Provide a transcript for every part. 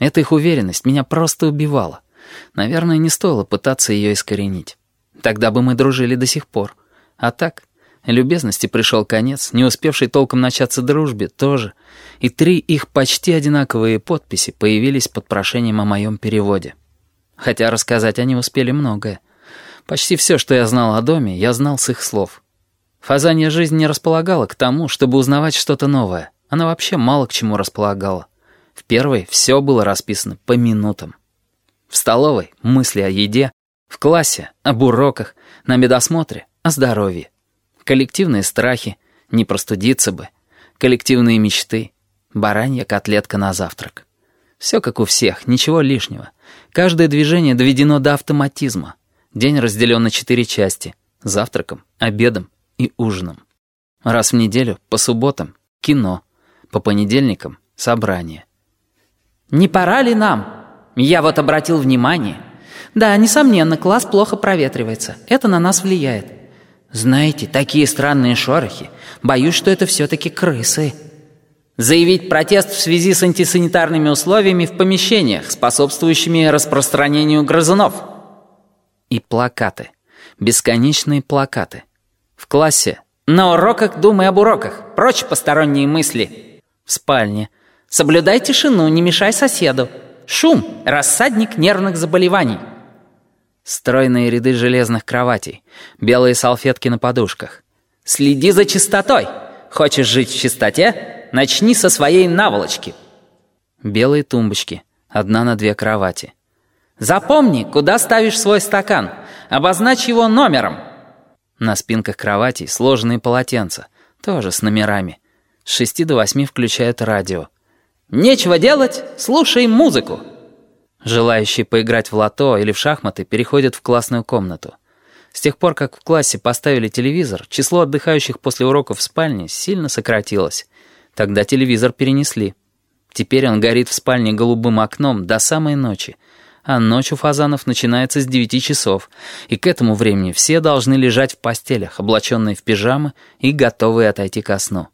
Эта их уверенность меня просто убивала. Наверное, не стоило пытаться ее искоренить. Тогда бы мы дружили до сих пор. А так, любезности пришел конец, не успевший толком начаться дружбе тоже, и три их почти одинаковые подписи появились под прошением о моем переводе. Хотя рассказать они успели многое. Почти все, что я знал о доме, я знал с их слов. Фазанья жизнь не располагала к тому, чтобы узнавать что-то новое. Она вообще мало к чему располагала. В первой все было расписано по минутам. В столовой — мысли о еде, в классе — об уроках, на медосмотре — о здоровье. Коллективные страхи, не простудиться бы, коллективные мечты, баранья котлетка на завтрак. Все как у всех, ничего лишнего. Каждое движение доведено до автоматизма. День разделен на четыре части — завтраком, обедом и ужином. Раз в неделю, по субботам — кино, по понедельникам — собрание. «Не пора ли нам?» Я вот обратил внимание. Да, несомненно, класс плохо проветривается. Это на нас влияет. Знаете, такие странные шорохи. Боюсь, что это все-таки крысы. Заявить протест в связи с антисанитарными условиями в помещениях, способствующими распространению грызунов. И плакаты. Бесконечные плакаты. В классе. На уроках думай об уроках. Прочь посторонние мысли. В спальне. Соблюдай тишину, не мешай соседу. Шум — рассадник нервных заболеваний. Стройные ряды железных кроватей, белые салфетки на подушках. Следи за чистотой. Хочешь жить в чистоте? Начни со своей наволочки. Белые тумбочки, одна на две кровати. Запомни, куда ставишь свой стакан. Обозначь его номером. На спинках кроватей сложенные полотенца, тоже с номерами. С шести до восьми включают радио. Нечего делать, слушай музыку. Желающие поиграть в лото или в шахматы переходят в классную комнату. С тех пор, как в классе поставили телевизор, число отдыхающих после уроков в спальне сильно сократилось. Тогда телевизор перенесли. Теперь он горит в спальне голубым окном до самой ночи. А ночь у фазанов начинается с девяти часов, и к этому времени все должны лежать в постелях, облаченные в пижамы и готовые отойти ко сну.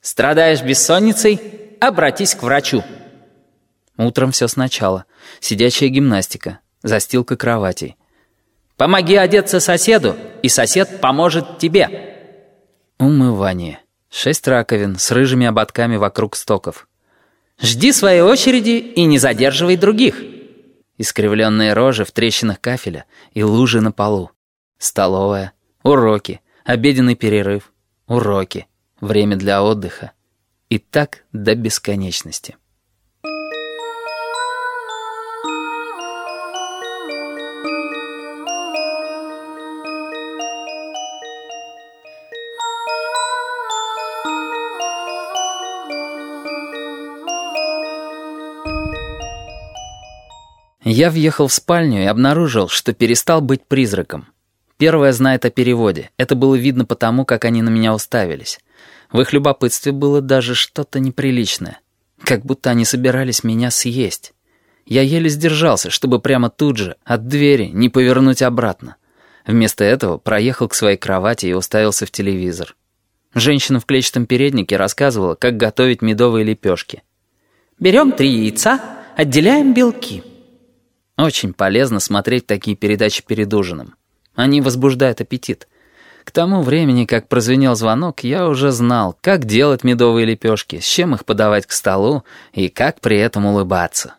«Страдаешь бессонницей? Обратись к врачу». Утром все сначала. Сидячая гимнастика, застилка кроватей. «Помоги одеться соседу, и сосед поможет тебе». Умывание. Шесть раковин с рыжими ободками вокруг стоков. «Жди своей очереди и не задерживай других». Искривленные рожи в трещинах кафеля и лужи на полу. Столовая. Уроки. Обеденный перерыв. Уроки. Время для отдыха. И так до бесконечности. Я въехал в спальню и обнаружил, что перестал быть призраком. Первое знает о переводе. Это было видно потому, как они на меня уставились. В их любопытстве было даже что-то неприличное. Как будто они собирались меня съесть. Я еле сдержался, чтобы прямо тут же, от двери, не повернуть обратно. Вместо этого проехал к своей кровати и уставился в телевизор. Женщина в клетчатом переднике рассказывала, как готовить медовые лепешки. «Берем три яйца, отделяем белки». Очень полезно смотреть такие передачи перед ужином. Они возбуждают аппетит. К тому времени, как прозвенел звонок, я уже знал, как делать медовые лепешки, с чем их подавать к столу и как при этом улыбаться.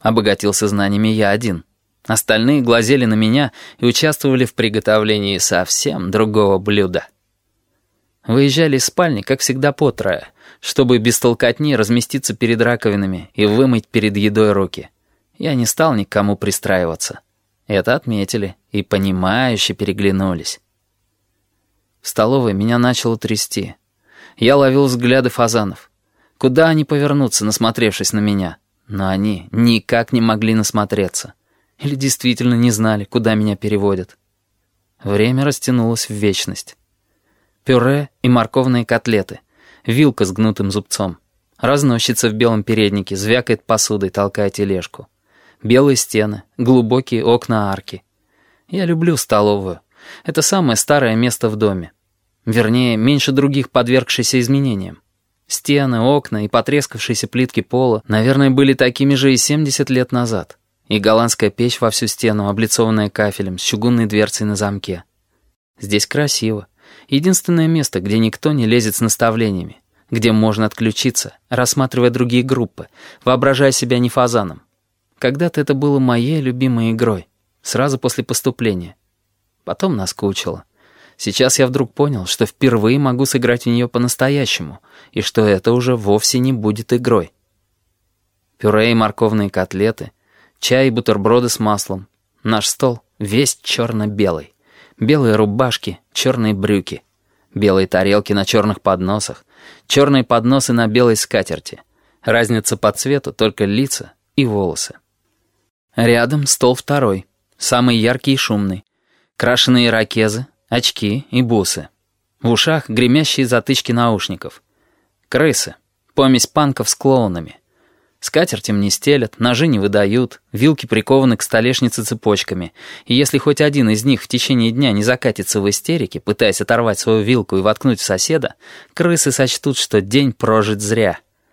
Обогатился знаниями я один. Остальные глазели на меня и участвовали в приготовлении совсем другого блюда. Выезжали из спальни, как всегда, по трое, чтобы без толкотни разместиться перед раковинами и вымыть перед едой руки. Я не стал никому пристраиваться. Это отметили и понимающе переглянулись. В столовой меня начало трясти. Я ловил взгляды фазанов. Куда они повернутся, насмотревшись на меня? Но они никак не могли насмотреться. Или действительно не знали, куда меня переводят. Время растянулось в вечность. Пюре и морковные котлеты. Вилка с гнутым зубцом. Разносчица в белом переднике звякает посудой, толкая тележку. Белые стены, глубокие окна арки. Я люблю столовую. Это самое старое место в доме. Вернее, меньше других подвергшееся изменениям. Стены, окна и потрескавшиеся плитки пола, наверное, были такими же и 70 лет назад. И голландская печь во всю стену, облицованная кафелем, с чугунной дверцей на замке. Здесь красиво. Единственное место, где никто не лезет с наставлениями, где можно отключиться, рассматривая другие группы, воображая себя не фазаном. Когда-то это было моей любимой игрой, сразу после поступления. Потом наскучило. Сейчас я вдруг понял, что впервые могу сыграть в нее по-настоящему, и что это уже вовсе не будет игрой. Пюре и морковные котлеты, чай и бутерброды с маслом. Наш стол весь черно-белый. Белые рубашки, черные брюки. Белые тарелки на черных подносах, черные подносы на белой скатерти. Разница по цвету только лица и волосы. Рядом стол второй, самый яркий и шумный. Крашеные ракезы, очки и бусы. В ушах гремящие затычки наушников. Крысы. Помесь панков с клоунами. Им не стелят, ножи не выдают, вилки прикованы к столешнице цепочками, и если хоть один из них в течение дня не закатится в истерике, пытаясь оторвать свою вилку и воткнуть в соседа, крысы сочтут, что день прожит зря.